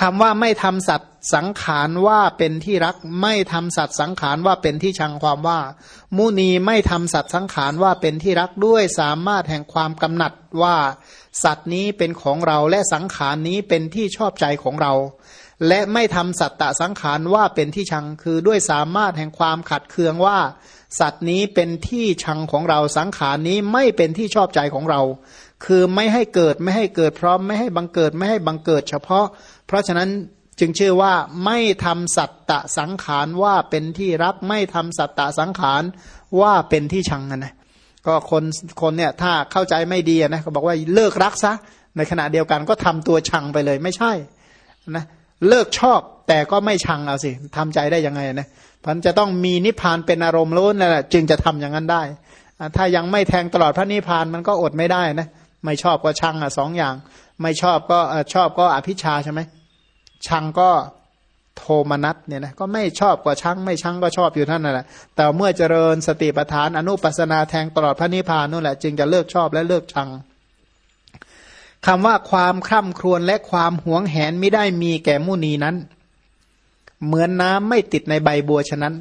คำว่าไม่ทำสัตว์สังขารว่าเป็นที่รัก ไม่ทำสัตว์สังขารว่าเป็นที่ชังความว่า มุนีไม่ทำสัตว์สังขารว่าเป็นที่รักด้วยสามารถแห่งความกำหนัดว่า สัตว์นี้เป็นของเราและสังขารนี้เป็นที่ชอบใจของเรา และไม่ทำสัตตะสังขารว่าเป็นที่ชังคือด้วยสามารถแห่งความขัดเคืองว่า สัตว์นี้เป็นที่ชังของเราสังขารนี้ไม่เป็นที่ชอบใจของเรา คือไม่ให้เกิดไม่ให้เกิดพร้อมไม่ให้บังเกิดไม่ให้บังเกิดเฉพาะ เพราะฉะนั้นจึงชื่อว่าไม่ทำสัตตะสังขารว่าเป็นที่รักไม่ทำสัตตะสังขารว่าเป็นที่ชังนะก็คนคนเนี่ยถ้าเข้าใจไม่ดีนะก็บอกว่าเลิกรักซะในขณะเดียวกันก็ทำตัวชังไปเลยไม่ใช่นะเลิกชอบแต่ก็ไม่ชังเอาสิทำใจได้ยังไงนะพันจะต้องมีนิพพานเป็นอารมณ์ล้นนั่นแหละจึงจะทำอย่างนั้นได้ ถ้ายังไม่แทงตลอดพระนิพพานมันก็อดไม่ได้นะไม่ชอบก็ชังอะสองอย่าง ไม่ชอบก็ชอบก็อภิชาใช่ไหมชังก็โทมนัสเนี่ยนะก็ไม่ชอบกว่าชังไม่ชังก็ชอบอยู่ท่านนั่นแหละแต่เมื่อเจริญสติปัฏฐานอนุปัสนาแทงตลอดพระนิพพานนู่นแหละจึงจะเลิกชอบและเลิกชังคำว่าความคร่ำครวญและความหวงแหนไม่ได้มีแก่มุนีนั้น เหมือนน้ำไม่ติดในใบบัวฉะนั้น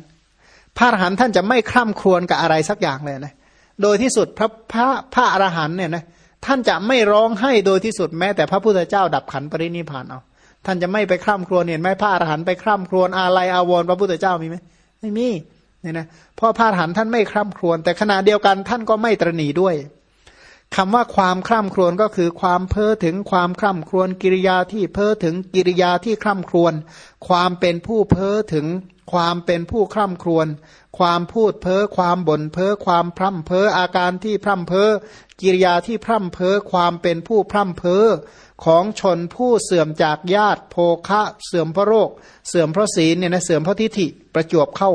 พระอรหันต์ท่านจะไม่คร่ำครวญกับอะไรสักอย่างเลยนะโดยที่สุดพระพระพระอรหันต์เนี่ยนะ ท่านจะไม่ร้องให้โดยที่สุดแม้แต่พระพุทธเจ้าดับขันปรินิพานเอาท่านจะไม่ไปคร่ำครวญเห็นไหมพระอรหันต์ไปคร่ำครวญอาลัยอาวรณ์พระพุทธเจ้ามีไหมไม่มีเนี่ยนะเพราะพระอรหันต์ท่านไม่คร่ำครวญแต่ขณะเดียวกันท่านก็ไม่ตรณีด้วยคำว่าความคร่ำครวญก็คือความเพ้อถึงความคร่ำครวญกิริยาที่เพ้อถึงกิริยาที่คร่ำครวญความเป็นผู้เพ้อถึง ความเป็นผู้คร่ำครวญ ความพูดเพ้อ ความบ่นเพ้อ ความพร่ำเพ้อ อาการที่พร่ำเพ้อ กิริยาที่พร่ำเพ้อ ความเป็นผู้พร่ำเพ้อ ของชนผู้เสื่อมจากญาติโภคะ เสื่อมเพราะโรค เสื่อมเพราะศีลเนี่ยนะ เสื่อมเพราะทิฏฐิ ประจวบเข้า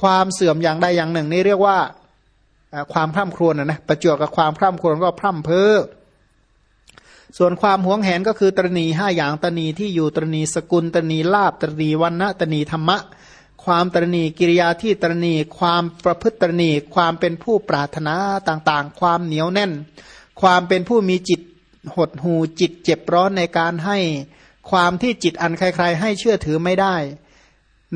ความเสื่อมอย่างใดอย่างหนึ่งนี่เรียกว่าความพร่ำครวญนะนะประจวบกับความพร่ำครวญก็พร่ำเพ้อส่วนความหวงแหนก็คือตรณีห้าอย่างตรณีที่อยู่ตรณีสกุลตรณีลาบตรณีวันณะตรณีธรรมะ ความตรณีกิริยาที่ตรณีความประพฤติตรณีความเป็นผู้ปรารถนาต่างๆ ความเหนียวแน่น ความเป็นผู้มีจิตหดหูจิตเจ็บร้อนในการให้ความที่จิตอันใครๆ ให้เชื่อถือไม่ได้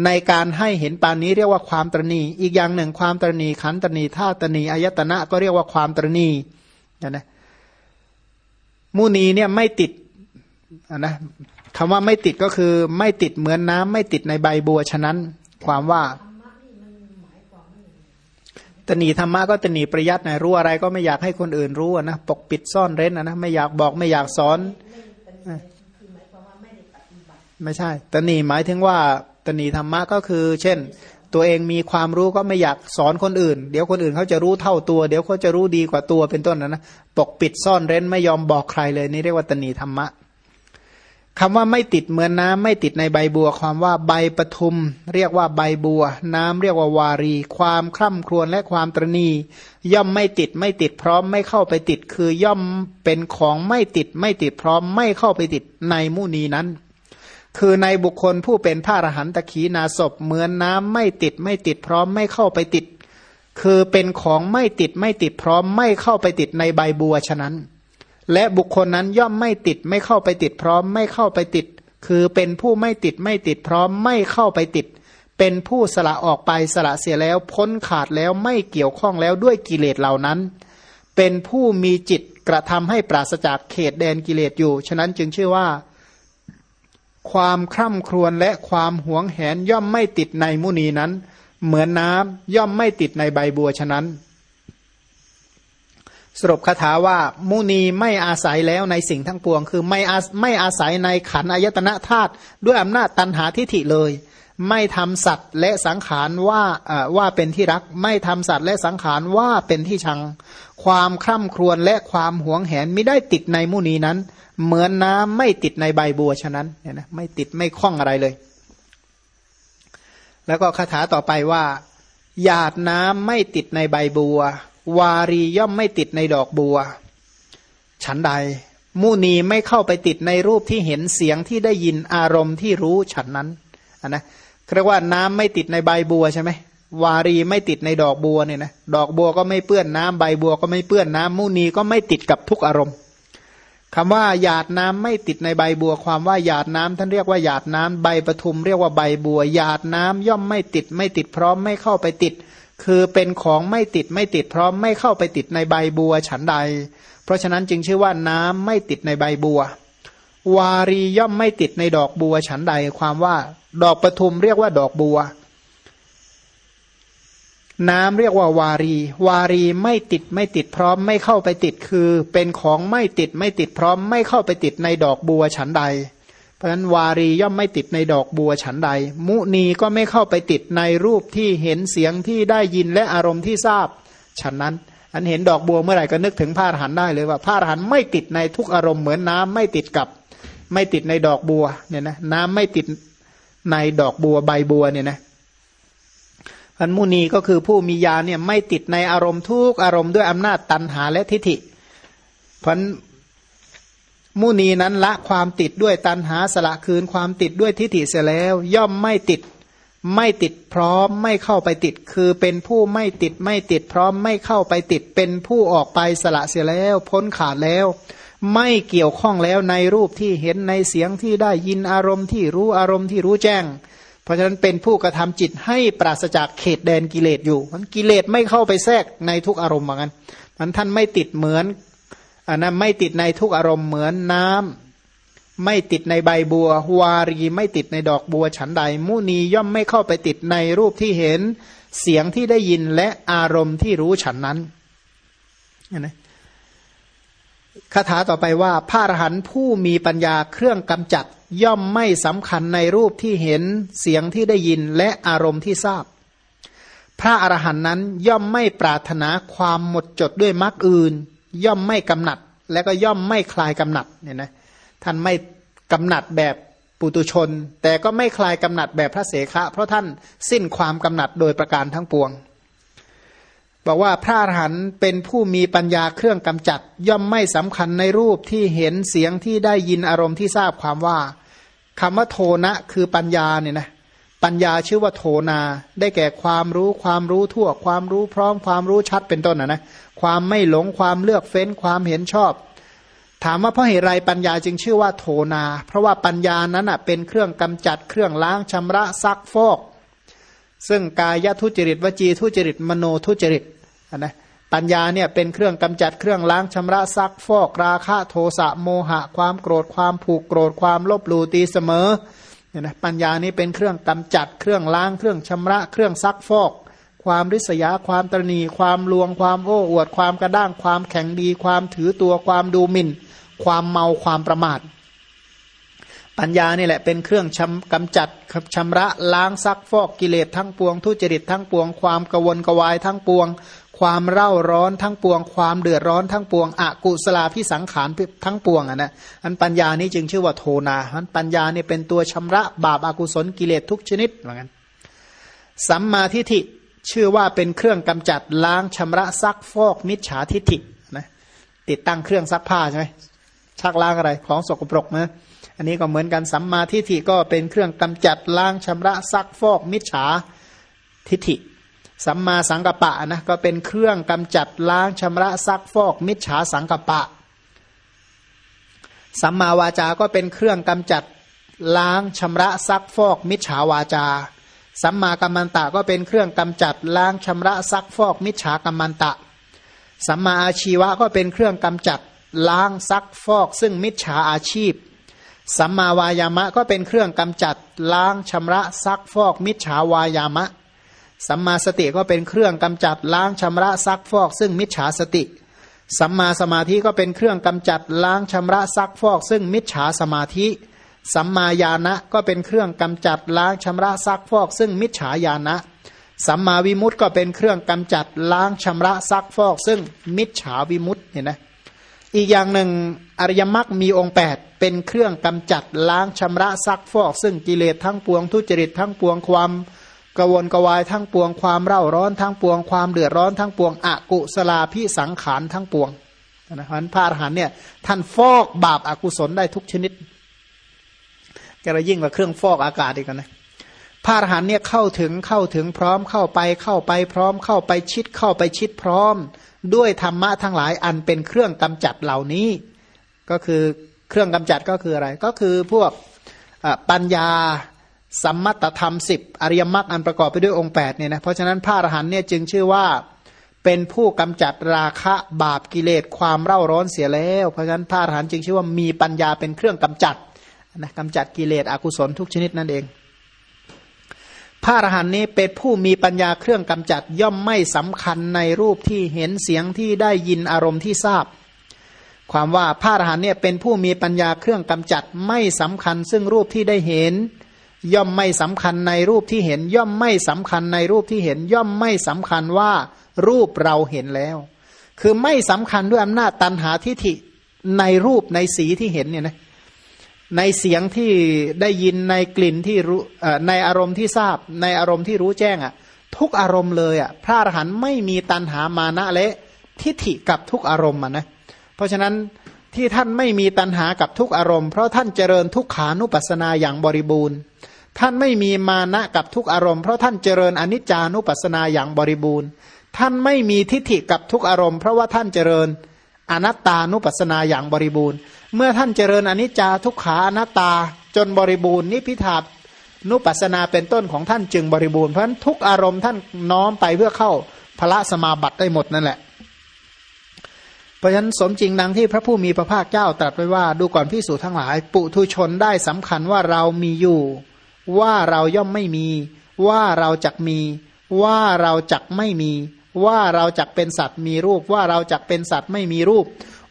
ในการให้เห็นปานนี้เรียกว่าความตรณีอีกอย่างหนึ่งความตรณีขันตรณีท่าตรณีอายตนะก็เรียกว่าความตรณีนะนะมุนีเนี่ยไม่ติดนะคำว่าไม่ติดก็คือไม่ติดเหมือนน้ำไม่ติดในใบบัวฉะนั้น ความว่าตนีธรรมะก็ตนีประยัดนะรู้อะไรก็ไม่อยากให้คนอื่นรู้นะปกปิดซ่อนเร้นนะไม่อยากบอกไม่อยากสอนไม่ใช่ตนีหมายถึงว่าตนีธรรมะก็คือ เช่น ตัวเองมีความรู้ก็ไม่อยากสอนคนอื่น เดี๋ยวคนอื่นเขาจะรู้เท่าตัว เดี๋ยวเขาจะรู้ดีกว่าตัวเป็นต้นนะนะปกปิดซ่อนเร้นไม่ยอมบอกใครเลยนี่เรียกว่าตนีธรรมะ คำว่าไม่ติดเหมือนน้ำไม่ติดในใบบัว ความว่าใบปทุม เรียกว่าใบบัว น้ำเรียกว่าวารี ความคร่ำครวญและความตรณีย่อมไม่ติดไม่ติดพร้อมไม่เข้าไปติด คือย่อมเป็นของไม่ติดไม่ติดพร้อมไม่เข้าไปติดในมุนีนั้น คือในบุคคลผู้เป็นพระอรหันตะขีนาศพเหมือนน้ำไม่ติดไม่ติดพร้อมไม่เข้าไปติด คือเป็นของไม่ติดไม่ติดพร้อมไม่เข้าไปติดในใบบัวฉะนั้น และบุคคลนั้นย่อมไม่ติดไม่เข้าไปติดพร้อมไม่เข้าไปติด คือเป็นผู้ไม่ติดไม่ติดพร้อมไม่เข้าไปติด เป็นผู้สละออกไปสละเสียแล้ว พ้นขาดแล้วไม่เกี่ยวข้องแล้วด้วยกิเลสเหล่านั้น เป็นผู้มีจิตกระทำให้ปราศจากเขตแดนกิเลสอยู่ ฉะนั้นจึงชื่อว่า ความคร่ำครวญและความหวงแหนย่อมไม่ติดในมุนีนั้น เหมือนน้ำย่อมไม่ติดในใบบัวฉะนั้น สรุปคาถาว่า มุนีไม่อาศัยแล้วในสิ่งทั้งปวง คือไม่อาไม่อาศัยในขันอายตนะธาตุด้วยอำนาจตันหาทิฐิเลย ไม่ทำสัตว์และสังขารว่าว่าเป็นที่รัก ไม่ทำสัตว์และสังขารว่าเป็นที่ชัง ความคร่ำครวญและความหวงแหนไม่ได้ติดในมุนีนั้น เหมือนน้ำไม่ติดในใบบัวฉะนั้นเนี่ยนะไม่ติดไม่คล้องอะไรเลย แล้วก็คาถาต่อไปว่าหยาดน้ำไม่ติดในใบบัว วารีย่อมไม่ติดในดอกบัว ฉันใด มุนีไม่เข้าไปติดในรูปที่เห็นเสียงที่ได้ยินอารมณ์ที่รู้ฉันนั้นนนะเรียกว่าน้ำไม่ติดในใบบัวใช่ไหมวารีไม่ติดในดอกบัวเนี่ยนะดอกบัวก็ไม่เปื้อนน้ำใบบัวก็ไม่เปื้อนน้ำมุนีก็ไม่ติดกับทุกอารมณ์คำว่าหยาดน้ำไม่ติดในใบบัว ความว่าหยาดน้ำท่านเรียกว่าหยาดน้ำใบปทุมเรียกว่าใบบัวหยาดน้ำย่อมไม่ติดไม่ติดพร้อมไม่เข้าไปติด คือเป็นของไม่ติดไม่ติดพร้อมไม่เข้าไปติดในใบบัวฉันใด เพราะฉะนั้นจึงชื่อว่าน้ำไม่ติดในใบบัว วารีย่อมไม่ติดในดอกบัวฉันใด ความว่าดอกปทุมเรียกว่าดอกบัว น้ำเรียกว่าวารี วารีไม่ติดไม่ติดพร้อมไม่เข้าไปติดคือ เป็นของไม่ติดไม่ติดพร้อมไม่เข้าไปติดในดอกบัวฉันใด เพราะฉะนั้นวารีย่อมไม่ติดในดอกบัวฉันใด มุนีก็ไม่เข้าไปติดในรูปที่เห็นเสียงที่ได้ยินและอารมณ์ที่ทราบฉันนั้น อันเห็นดอกบัวเมื่อไหร่ก็นึกถึงพระอรหันต์ได้เลยว่าพระอรหันต์ไม่ติดในทุกอารมณ์เหมือนน้ำไม่ติดกับไม่ติดในดอกบัวเนี่ยนะน้ำไม่ติดในดอกบัวใบบัวเนี่ยนะพันมุนีก็คือผู้มีญาเนี่ยไม่ติดในอารมณ์ทุกอารมณ์ด้วยอำนาจตันหาและทิฏฐิ เพัน มุนีนั้นละความติดด้วยตันหาสละคืนความติดด้วยทิฏฐิเสียแล้ว ย่อมไม่ติด ไม่ติดพร้อมไม่เข้าไปติด คือเป็นผู้ไม่ติดไม่ติดพร้อมไม่เข้าไปติด เป็นผู้ออกไปสละเสียแล้ว พ้นขาดแล้ว ไม่เกี่ยวข้องแล้วในรูปที่เห็นในเสียงที่ได้ยินอารมณ์ที่รู้อารมณ์ที่รู้แจ้ง เพราะฉะนั้นเป็นผู้กระทำจิตให้ปราศจากเขตแดนกิเลสอยู่มันกิเลสไม่เข้าไปแทรกในทุกอารมณ์เหมือนกันมันท่านไม่ติดเหมือน อันนั้นไม่ติดในทุกอารมณ์เหมือนน้ำไม่ติดในใบบัว วารีไม่ติดในดอกบัวฉันใด มุนีย่อมไม่เข้าไปติดในรูปที่เห็น เสียงที่ได้ยินและอารมณ์ที่รู้ฉันนั้นนะคาถาต่อไปว่าพระอรหันต์ผู้มีปัญญาเครื่องกำจัด ย่อมไม่สำคัญในรูปที่เห็นเสียงที่ได้ยินและอารมณ์ที่ทราบ พระอรหันต์นั้นย่อมไม่ปรารถนาความหมดจดด้วยมรรคอื่น ย่อมไม่กำหนัด และก็ย่อมไม่คลายกำหนัดเนี่ยนะท่านไม่กำหนัดแบบปุตุชน แต่ก็ไม่คลายกำหนัดแบบพระเสขะ เพราะท่านสิ้นความกำหนัดโดยประการทั้งปวง บอกว่าพระอรหันต์เป็นผู้มีปัญญาเครื่องกำจัด ย่อมไม่สำคัญในรูปที่เห็นเสียงที่ได้ยินอารมณ์ที่ทราบความว่าคำว่าโทนะคือปัญญาเนี่ยนะ ปัญญาชื่อว่าโทนา ได้แก่ความรู้ความรู้ทั่ว ความรู้พร้อมความรู้ชัดเป็นต้นนะนะความไม่หลงความเลือกเฟ้นความเห็นชอบ ถามว่าเพราะเหตุไรปัญญาจึงชื่อว่าโทนา เพราะว่าปัญญานั้นอะเป็นเครื่องกำจัดเครื่องล้างชำระซักฟอก ซึ่งกายทุจริตวจีทุจริตมโนทุจริตนะปัญญาเนี่ยเป็นเครื่องกำจัดเครื่องล้างชำระซักฟอกราคะโทสะโมหะ ความโกรธความผูกโกรธความลบหลู่ตีเสมอ เนี่ยนะปัญญานี้เป็นเครื่องกำจัดเครื่องล้างเครื่องชำระ เครื่องซักฟอก ความริษยาความตรณีความลวงความโอ้อวดความกระด้างความแข็งดี ความถือตัวความดูหมิ่น ความเมาความประมาท ปัญญานี่แหละเป็นเครื่องชำกำจัดชำระล้างซักฟอกกิเลสทั้งปวง ทุจริตทั้งปวง ความกวนกวายทั้งปวง ความเร่าร้อนทั้งปวง ความเดือดร้อนทั้งปวงอกุศลาพิสังขารทั้งปวงอะนะอันปัญญานี้จึงชื่อว่าโทนาอันปัญญานี่เป็นตัวชำระบาปอากุศลกิเลสทุกชนิดเหมือนกันสัมมาทิฏฐิชื่อว่าเป็นเครื่องกำจัดล้างชำระซักฟอกมิจฉาทิฏฐินะติดตั้งเครื่องซักผ้าใช่ไหมชักล้างอะไรของสกปรกนะอันนี้ก็เหมือนกันสัมมาทิฏฐิก็เป็นเครื่องกำจัดล้างชำระซักฟอกมิจฉาทิฏฐิ สัมมาสังกปะนะก็เป็นเครื่องกำจัดล้างชำระซักฟอกมิจฉาสังกปะ สัมมาวาจาก็เป็นเครื่องกำจัดล้างชำระซักฟอกมิจฉาวาจา สัมมากัมมันตะก็เป็นเครื่องกำจัดล้างชำระซักฟอกมิจฉากัมมันตะ สัมมาอาชีวะก็เป็นเครื่องกำจัดล้างซักฟอก ซึ่งมิจฉาอาชีพ สัมมาวายามะก็เป็นเครื่องกำจัดล้างชำระซักฟอกมิจฉาวายามะ สัมมาสติก็เป็นเครื่องกำจัดล้างชำระซักฟอก ซึ่งมิจฉาสติ สัมมาสมาธิก็เป็นเครื่องกำจัดล้างชำระซักฟอก ซึ่งมิจฉาสมาธิ สัมมาญาณะก็เป็นเครื่องกำจัดล้างชำระซักฟอก ซึ่งมิจฉาญาณะ สัมมาวิมุตต์ก็เป็นเครื่องกำจัดล้างชำระซักฟอก ซึ่งมิจฉาวิมุตต์เห็นไหมอีกอย่างหนึ่งอริยมรรคมีองค์ 8 เป็นเครื่องกำจัดล้างชำระซักฟอก ซึ่งกิเลสทั้งปวงทุจริตทั้งปวงความ กวนกวายทั้งปวงความเร่าร้อนทั้งปวงความเดือดร้อนทั้งปวงอกุศลาพิสังขารทั้งปวงนะพราะพระอรหันเนี่ยท่านฟอกบาปอากุศลได้ทุกชนิดก็ระยิ่งกว่าเครื่องฟอกอากาศอีกนะพระอรหันเนี่ยเข้าถึงเข้าถึงพร้อมเข้าไปเข้าไปพร้อมเข้าไปชิดเข้าไปชิดพร้อม ด้วยธรรมะทั้งหลายอันเป็นเครื่องกำจัดเหล่านี้ ก็คือเครื่องกำจัดก็คืออะไร ก็คือพวกปัญญา สัมมัตธรรมสิบอริยมรรคอันประกอบไปด้วยองค์8เนี่ยนะเพราะฉะนั้นพระอรหันต์เนี่ยจึงชื่อว่าเป็นผู้กำจัดราคะบาปกิเลสความเร่าร้อนเสียแล้ว เพราะฉะนั้นพระอรหันต์จึงชื่อว่ามีปัญญาเป็นเครื่องกำจัดนะกำจัดกิเลสอกุศลทุกชนิดนั่นเอง พระอรหันต์นี้เป็นผู้มีปัญญาเครื่องกำจัดย่อมไม่สำคัญในรูปที่เห็นเสียงที่ได้ยินอารมณ์ที่ทราบ ความว่าพระอรหันต์เนี่ยเป็นผู้มีปัญญาเครื่องกำจัดไม่สำคัญ ซึ่งรูปที่ได้เห็น ย่อมไม่สำคัญในรูปที่เห็น ย่อมไม่สำคัญในรูปที่เห็น ย่อมไม่สำคัญว่ารูปเราเห็นแล้ว คือไม่สำคัญด้วยอำนาจตันหาทิฐิในรูปในสีที่เห็นเนี่ยนะในเสียงที่ได้ยินในกลิ่นที่รู้ในอารมณ์ที่ทราบ ในอารมณ์ที่รู้แจ้งอะ ทุกอารมณ์เลยอะพระอรหันต์ไม่มีตันหามานะและ ทิฏฐิกับทุกอารมณ์อะนะเพราะฉะนั้นที่ท่านไม่มีตันหากับทุกอารมณ์เพราะท่านเจริญทุกขานุปัสสนาอย่างบริบูรณ์ ท่านไม่มีมานะกับทุกอารมณ์ เพราะท่านเจริญอนิจจานุปัสสนาอย่างบริบูรณ์ ท่านไม่มีทิฏฐิกับทุกอารมณ์ เพราะว่าท่านเจริญอนัตตานุปัสสนาอย่างบริบูรณ์ เมื่อท่านเจริญอนิจจาทุกขาอนัตตาจนบริบูรณ์นิพิทานุปัสนาเป็นต้นของท่านจึงบริบูรณ์เพราะฉะนั้นทุกอารมณ์ท่านน้อมไปเพื่อเข้าพระสมาบัติได้หมดนั่นแหละ เพราะฉะนั้นสมจริงดังที่พระผู้มีพระภาคเจ้าตรัสไว้ว่า ดูก่อนพิสูจทั้งหลาย ปุถุชนได้สำคัญว่าเรามีอยู่ ว่าเราย่อมไม่มี ว่าเราจักมี ว่าเราจักไม่มี ว่าเราจักเป็นสัตว์มีรูป ว่าเราจักเป็นสัตว์ไม่มีรูป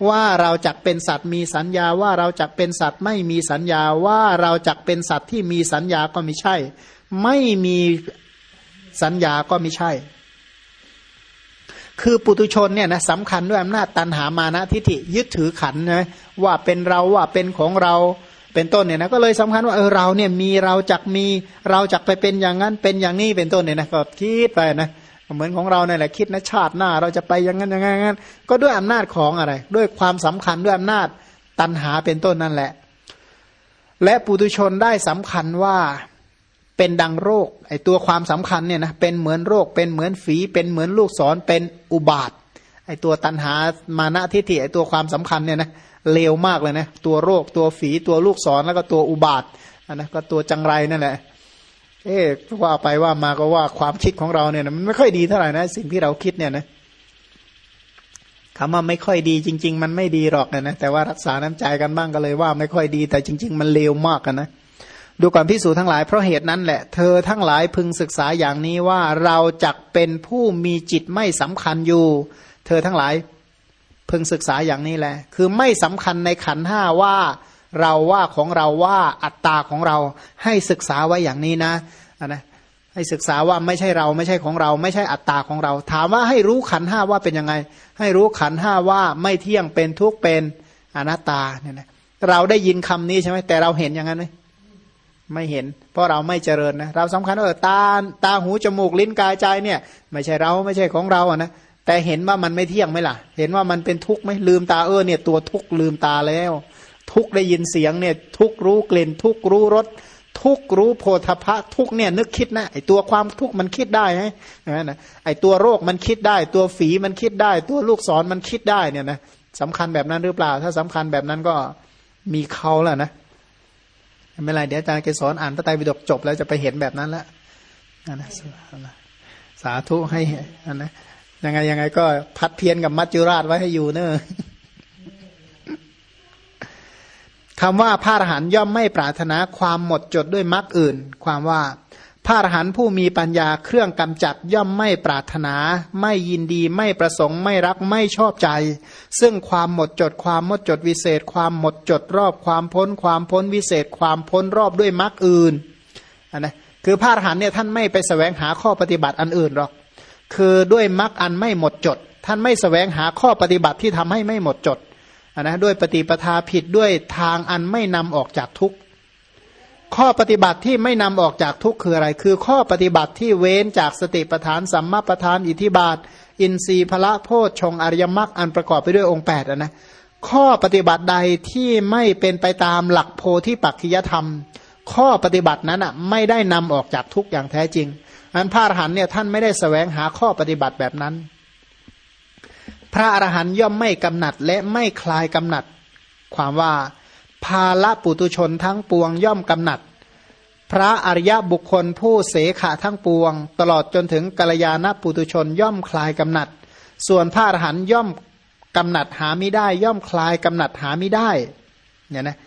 ว่าเราจักเป็นสัตว์มีสัญญา ว่าเราจักเป็นสัตว์ไม่มีสัญญา ว่าเราจักเป็นสัตว์ที่มีสัญญาก็ไม่ใช่ ไม่มีสัญญาก็ไม่ใช่ คือปุตุชนเนี่ยนะสำคัญด้วยอำนาจตันหามานะทิฏฐิยึดถือขันนะว่าเป็นเราว่าเป็นของเรา เป็นต้นเนี่ยนะก็เลยสำคัญว่าเออเราเนี่ยมีเราจักมีเราจักไปเป็นอย่างนั้นเป็นอย่างนี้เป็นต้นเนี่ยนะก็คิดไปนะเหมือนของเราเนี่ยแหละคิดนะชาติหน้า เราจะไปอย่างนั้นอย่างนั้นก็ด้วยอำนาจของอะไร ด้วยความสำคัญด้วยอำนาจตันหาเป็นต้นนั่นแหละ และปุตุชนได้สำคัญว่าเป็นดังโรคไอตัวความสำคัญเนี่ยนะเป็นเหมือนโรค เป็นเหมือนฝีเป็นเหมือนลูกศรเป็นอุบาทไอตัวตันหามานะทิฏฐิไอตัวความสำคัญเนี่ยนะ เลวมากเลยนะตัวโรคตัวฝีตัวลูกศรแล้วก็ตัวอุบาทนะก็ตัวจังไรนั่นแหละ เอ๊ว่าไปว่ามาก็ว่าความคิดของเราเนี่ยมันไม่ค่อยดีเท่าไหร่นะสิ่งที่เราคิดเนี่ยนะคำว่าไม่ค่อยดีจริง ๆ มันไม่ดีหรอกนะแต่ว่ารักษาน้ำใจกันบ้างก็เลยว่าไม่ค่อยดี แต่จริง ๆ มันเลวมากกันนะดูก่อนพิสูจทั้งหลายเพราะเหตุนั้นแหละ เธอทั้งหลายพึงศึกษาอย่างนี้ว่าเราจักเป็นผู้มีจิตไม่สำคัญอยู่ เธอทั้งหลาย พึงศึกษาอย่างนี้แหละ คือไม่สำคัญในขันห้าว่าเราว่าของเราว่าอัตตาของเราให้ศึกษาไว้อย่างนี้นะนะให้ศึกษาว่าไม่ใช่เราไม่ใช่ของเรา ไม่ใช่อัตตาของเรา ถามว่าให้รู้ขันห้าว่าเป็นยังไง ให้รู้ขันห้าว่าไม่เที่ยงเป็นทุกเป็นอนัตตาเนี่ยนะเราได้ยินคำนี้ใช่ไหมแต่เราเห็นอย่างนั้นไหมไม่เห็น เพราะเราไม่เจริญนะเราสำคัญว่าตาตาหูจมูกลิ้นกายใจเนี่ย ไม่ใช่เราไม่ใช่ของเราอะนะ แต่เห็นว่ามันไม่เที่ยงไหมล่ะ เห็นว่ามันเป็นทุกข์ไหมลืมตาเออเนี่ยตัวทุกข์ลืมตาแล้ว ทุกข์ได้ยินเสียงเนี่ย ทุกข์รู้กลิ่น ทุกข์รู้รสทุกรู้โพธพะทุกเนี่ยนึกคิดนะไอตัวความทุกมันคิดได้ไหมนะไอตัวโรคมันคิดได้ ตัวฝีมันคิดได้ ตัวลูกศรมันคิดได้เนี่ยนะสำคัญแบบนั้นหรือเปล่า ถ้าสำคัญแบบนั้นก็มีเขาแล้วนะไม่ไรเดี๋ยวอาจารย์แกสอนอ่านพระไตรปิฎกจบแล้วจะไปเห็นแบบนั้นแล้วนะสาธุให้นะ ยังไงยังไงก็พัดเพียนกับมัจจุราชไว้ให้อยู่เนอะคำว่าพระอรหันย่อมไม่ปรารถนาความหมดจดด้วยมรรคอื่น ความว่าพระอรหันผู้มีปัญญาเครื่องกำจัดย่อมไม่ปรารถนา ไม่ยินดีไม่ประสงค์ไม่รักไม่ชอบใจ ซึ่งความหมดจดความหมดจดวิเศษ ความหมดจดรอบความพ้น ความพ้นวิเศษ ความพ้นรอบด้วยมรรคอื่นนนะคือพระอรหันเนี่ยท่านไม่ไปสแสวงหาข้อปฏิบัติอันอื่นหรอก คือด้วยมรรคอันไม่หมดจด ท่านไม่สแสวงหาข้อปฏิบัติที่ทำให้ไม่หมดจดนะด้วยปฏิปทาผิดด้วยทางอันไม่นำออกจากทุกข์ข้อปฏิบัติที่ไม่นำออกจากทุกข์คืออะไร คือข้อปฏิบัติที่เว้นจากสติปทานสัมมาปทานอิทิบาท อินทรีย์พละโพชฌงอริยมรรคอันประกอบไปด้วยองค์8นะข้อปฏิบัติใดที่ไม่เป็นไปตามหลักโพธิปักขิยธรรม ข้อปฏิบัตินั้นอะไม่ได้นำออกจากทุกข์อย่างแท้จริง อันพระอรหันเนี่ยท่านไม่ได้สแสวงหาข้อปฏิบัติแบบนั้น พระอรหันย่อมไม่กำหนัดและไม่คลายกำหนัด ความว่าภาละปุตุชนทั้งปวงย่อมกำหนัด พระอริยบุคคลผู้เสขะทั้งปวง ตลอดจนถึงกัลยาณปุตุชนย่อมคลายกำหนัด ส่วนพระอรหันย่อมกำหนัดหาไม่ได้ ย่อมคลายกำหนัดหาไม่ได้เนี่ยนะ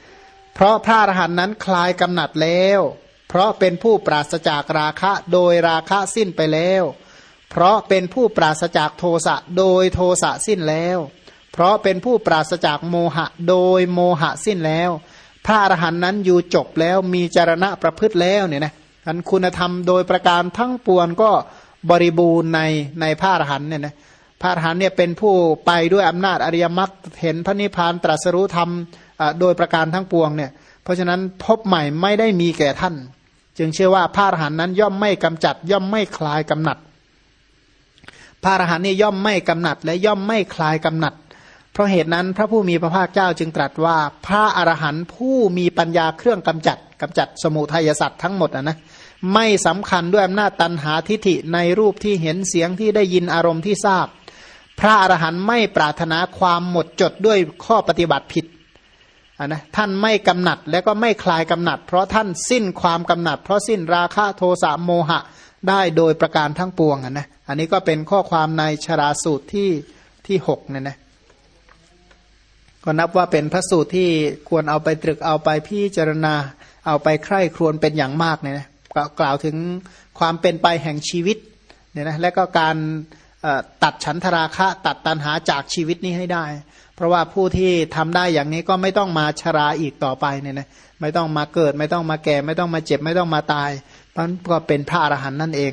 เพราะพระอรหันนั้นคลายกำหนัดแล้ว เพราะเป็นผู้ปราศจากราคะโดยราคะสิ้นไปแล้ว เพราะเป็นผู้ปราศจากโทสะโดยโทสะสิ้นแล้ว เพราะเป็นผู้ปราศจากโมหะโดยโมหะสิ้นแล้ว พระอรหันต์นั้นอยู่จบแล้วมีจารณะประพฤติแล้วเนี่ยนะอันคุณธรรมโดยประการทั้งปวงก็บริบูรณ์ในในพระอรหันต์เนี่ยนะพระอรหันต์เนี่ยเป็นผู้ไปด้วยอำนาจอริยมรรคเห็นพระนิพพานตรัสรู้ธรรมโดยประการทั้งปวงเนี่ย เพราะฉะนั้นพบใหม่ไม่ได้มีแก่ท่าน จึงเชื่อว่าพระอรหันต์นั้นย่อมไม่กำจัด ย่อมไม่คลายกำหนัด พระอรหันต์นี่ย่อมไม่กำหนัด และย่อมไม่คลายกำหนัด เพราะเหตุนั้นพระผู้มีพระภาคเจ้าจึงตรัสว่า พระอรหันต์ผู้มีปัญญาเครื่องกำจัดกำจัดสมุทัยสัตว์ทั้งหมดนะนะไม่สำคัญด้วยอำนาจตันหาทิฐิในรูปที่เห็นเสียงที่ได้ยินอารมณ์ที่ทราบ พระอรหันต์ไม่ปรารถนาความหมดจดด้วยข้อปฏิบัติผิด นนะท่านไม่กำหนัดและก็ไม่คลายกำหนัด เพราะท่านสิ้นความกำหนัด เพราะสิ้นราคะโทสะโมหะได้โดยประการทั้งปวงนะอันนี้ก็เป็นข้อความในชราสูตรที่ที่หกเนี่ยนะก็นับว่าเป็นพระสูตรที่ควรเอาไปตรึกเอาไปพิจารณา เอาไปใคร่ครวญเป็นอย่างมากเนี่ยนะกล่าวถึงความเป็นไปแห่งชีวิตเนี่ยนะและก็การตัดฉันทราคะตัดตันหาจากชีวิตนี้ให้ได้ เพราะว่าผู้ที่ทำได้อย่างนี้ก็ไม่ต้องมาชราอีกต่อไปเนี่ยนะไม่ต้องมาเกิด ไม่ต้องมาแก่ ไม่ต้องมาเจ็บ ไม่ต้องมาตายมันก็เป็นพระอรหันต์นั่นเอง